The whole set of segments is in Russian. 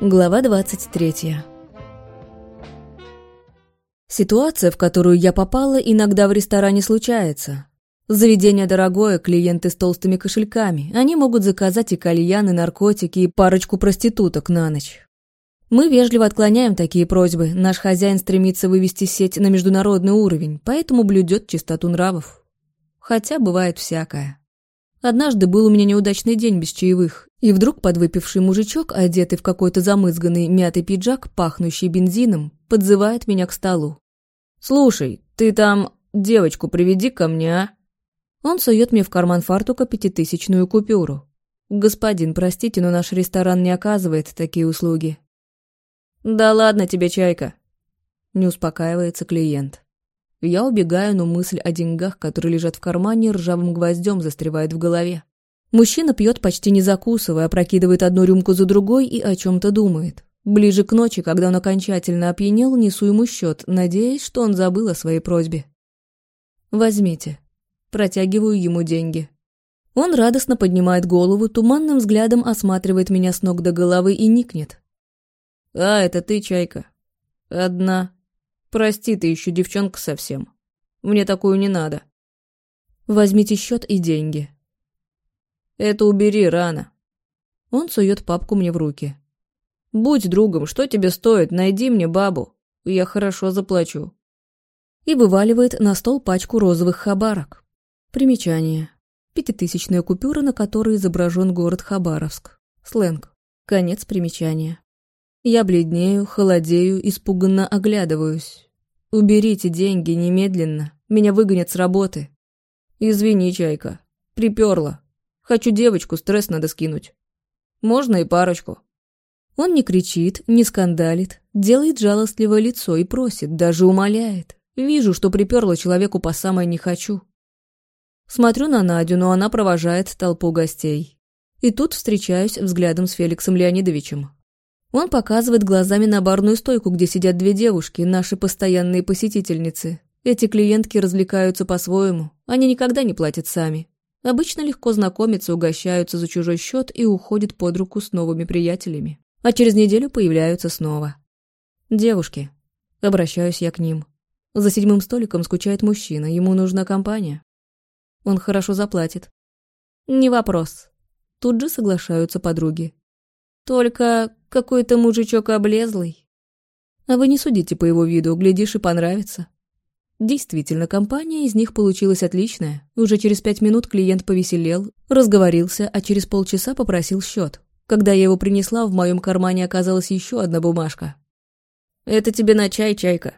Глава 23 Ситуация, в которую я попала, иногда в ресторане случается. Заведение дорогое, клиенты с толстыми кошельками. Они могут заказать и кальян, и наркотики, и парочку проституток на ночь. Мы вежливо отклоняем такие просьбы. Наш хозяин стремится вывести сеть на международный уровень, поэтому блюдет чистоту нравов. Хотя бывает всякое. Однажды был у меня неудачный день без чаевых, и вдруг подвыпивший мужичок, одетый в какой-то замызганный мятый пиджак, пахнущий бензином, подзывает меня к столу. «Слушай, ты там девочку приведи ко мне, а?» Он сует мне в карман фартука пятитысячную купюру. «Господин, простите, но наш ресторан не оказывает такие услуги». «Да ладно тебе, чайка!» Не успокаивается клиент. Я убегаю, но мысль о деньгах, которые лежат в кармане, ржавым гвоздем застревает в голове. Мужчина пьет почти не закусывая, опрокидывает одну рюмку за другой и о чем-то думает. Ближе к ночи, когда он окончательно опьянел, несу ему счет, надеясь, что он забыл о своей просьбе. «Возьмите». Протягиваю ему деньги. Он радостно поднимает голову, туманным взглядом осматривает меня с ног до головы и никнет. «А, это ты, Чайка. Одна. Прости, ты еще девчонка совсем. Мне такую не надо. Возьмите счет и деньги. Это убери рано. Он сует папку мне в руки. Будь другом, что тебе стоит, найди мне бабу. Я хорошо заплачу. И вываливает на стол пачку розовых хабарок. Примечание. Пятитысячная купюра, на которой изображен город Хабаровск. Сленг. Конец примечания. Я бледнею, холодею, испуганно оглядываюсь. «Уберите деньги немедленно, меня выгонят с работы». «Извини, Чайка, приперла. Хочу девочку, стресс надо скинуть. Можно и парочку». Он не кричит, не скандалит, делает жалостливое лицо и просит, даже умоляет. Вижу, что приперла человеку по самое не хочу. Смотрю на Надю, но она провожает толпу гостей. И тут встречаюсь взглядом с Феликсом Леонидовичем. Он показывает глазами на барную стойку, где сидят две девушки, наши постоянные посетительницы. Эти клиентки развлекаются по-своему, они никогда не платят сами. Обычно легко знакомятся, угощаются за чужой счет и уходят под руку с новыми приятелями. А через неделю появляются снова. Девушки. Обращаюсь я к ним. За седьмым столиком скучает мужчина, ему нужна компания. Он хорошо заплатит. Не вопрос. Тут же соглашаются подруги. Только какой-то мужичок облезлый. А вы не судите по его виду, глядишь и понравится. Действительно, компания из них получилась отличная. Уже через пять минут клиент повеселел, разговорился, а через полчаса попросил счет. Когда я его принесла, в моем кармане оказалась еще одна бумажка. «Это тебе на чай, чайка».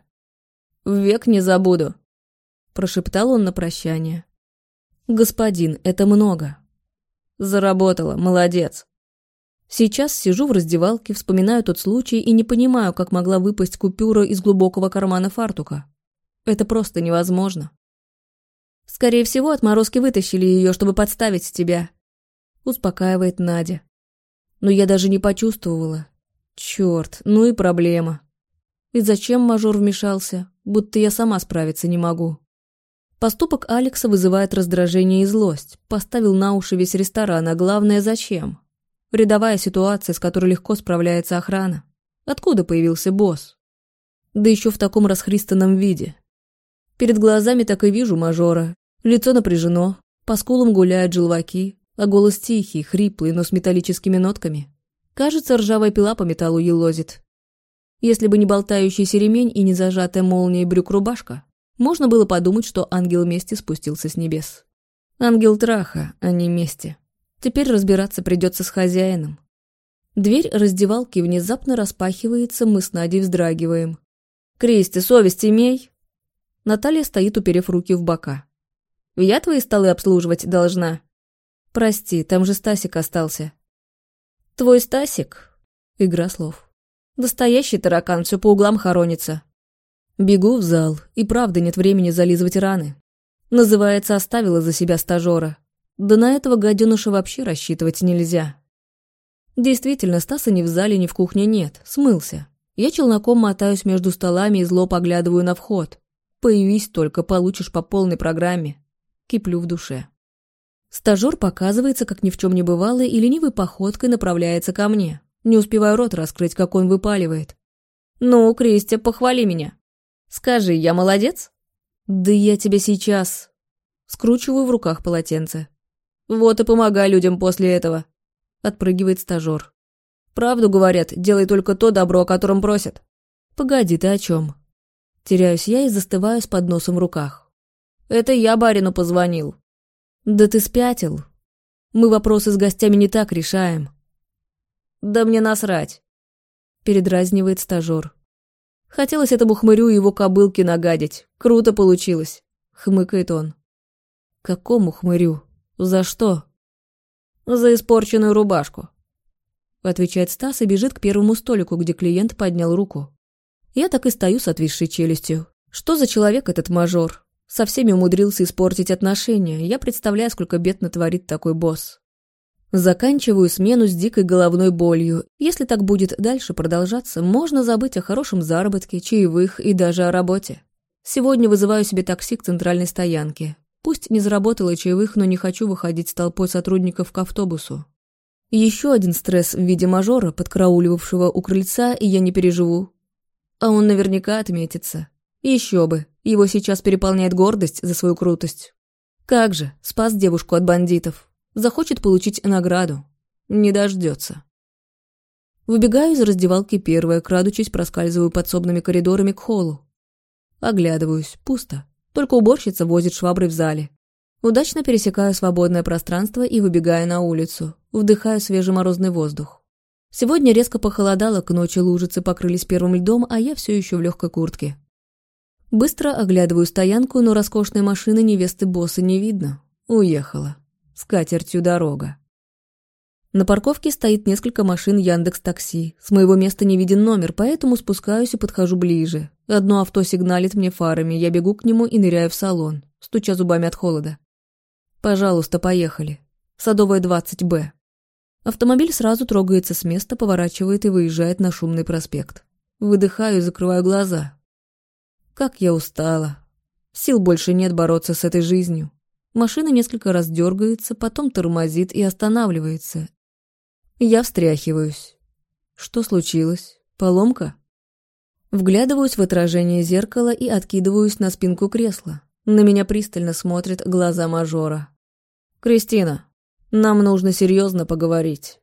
«Век не забуду», – прошептал он на прощание. «Господин, это много». «Заработала, молодец». Сейчас сижу в раздевалке, вспоминаю тот случай и не понимаю, как могла выпасть купюра из глубокого кармана фартука. Это просто невозможно. Скорее всего, отморозки вытащили ее, чтобы подставить тебя. Успокаивает Надя. Но я даже не почувствовала. Черт, ну и проблема. И зачем мажор вмешался, будто я сама справиться не могу. Поступок Алекса вызывает раздражение и злость. Поставил на уши весь ресторан, а главное, зачем? Рядовая ситуация, с которой легко справляется охрана. Откуда появился босс? Да еще в таком расхристанном виде. Перед глазами так и вижу мажора. Лицо напряжено, по скулам гуляют желваки, а голос тихий, хриплый, но с металлическими нотками. Кажется, ржавая пила по металлу елозит. Если бы не болтающийся ремень и не зажатая молнией брюк-рубашка, можно было подумать, что ангел мести спустился с небес. Ангел траха, а не мести. Теперь разбираться придется с хозяином. Дверь раздевалки внезапно распахивается, мы с Надей вздрагиваем. «Кристи, совесть имей!» Наталья стоит, уперев руки в бока. «Я твои столы обслуживать должна?» «Прости, там же Стасик остался». «Твой Стасик?» Игра слов. «Настоящий таракан, все по углам хоронится». Бегу в зал, и правда нет времени зализывать раны. Называется, оставила за себя стажера. Да на этого гаденыша вообще рассчитывать нельзя. Действительно, Стаса ни в зале, ни в кухне нет, смылся. Я челноком мотаюсь между столами и зло поглядываю на вход. Появись только, получишь по полной программе. Киплю в душе. Стажер показывается, как ни в чем не бывало, и ленивой походкой направляется ко мне. Не успеваю рот раскрыть, как он выпаливает. «Ну, Кристи, похвали меня. Скажи, я молодец?» «Да я тебе сейчас...» Скручиваю в руках полотенце. «Вот и помогай людям после этого», — отпрыгивает стажер. «Правду говорят, делай только то добро, о котором просят». «Погоди, ты о чем? Теряюсь я и застываю с подносом в руках. «Это я барину позвонил». «Да ты спятил. Мы вопросы с гостями не так решаем». «Да мне насрать», — передразнивает стажер. Хотелось этому хмырю его кобылки нагадить. Круто получилось, хмыкает он. Какому хмырю? За что? За испорченную рубашку. Отвечает Стас и бежит к первому столику, где клиент поднял руку. Я так и стою с отвисшей челюстью. Что за человек этот мажор? Со всеми умудрился испортить отношения. Я представляю, сколько бед натворит такой босс. Заканчиваю смену с дикой головной болью. Если так будет дальше продолжаться, можно забыть о хорошем заработке, чаевых и даже о работе. Сегодня вызываю себе такси к центральной стоянке. Пусть не заработала чаевых, но не хочу выходить с толпой сотрудников к автобусу. Еще один стресс в виде мажора, подкрауливавшего у крыльца, и я не переживу. А он наверняка отметится. Еще бы, его сейчас переполняет гордость за свою крутость. Как же, спас девушку от бандитов. Захочет получить награду. Не дождется. Выбегаю из раздевалки первая, крадучись, проскальзываю подсобными коридорами к холлу. Оглядываюсь, пусто. Только уборщица возит шваброй в зале. Удачно пересекаю свободное пространство и выбегаю на улицу. Вдыхаю свежий морозный воздух. Сегодня резко похолодало, к ночи лужицы покрылись первым льдом, а я все еще в легкой куртке. Быстро оглядываю стоянку, но роскошной машины невесты босса не видно. Уехала с катертью дорога. На парковке стоит несколько машин Яндекс Такси. С моего места не виден номер, поэтому спускаюсь и подхожу ближе. Одно авто сигналит мне фарами, я бегу к нему и ныряю в салон, стуча зубами от холода. «Пожалуйста, поехали. Садовая 20Б». Автомобиль сразу трогается с места, поворачивает и выезжает на шумный проспект. Выдыхаю и закрываю глаза. Как я устала. Сил больше нет бороться с этой жизнью. Машина несколько раз дергается, потом тормозит и останавливается. Я встряхиваюсь. Что случилось? Поломка? Вглядываюсь в отражение зеркала и откидываюсь на спинку кресла. На меня пристально смотрят глаза мажора. «Кристина, нам нужно серьезно поговорить».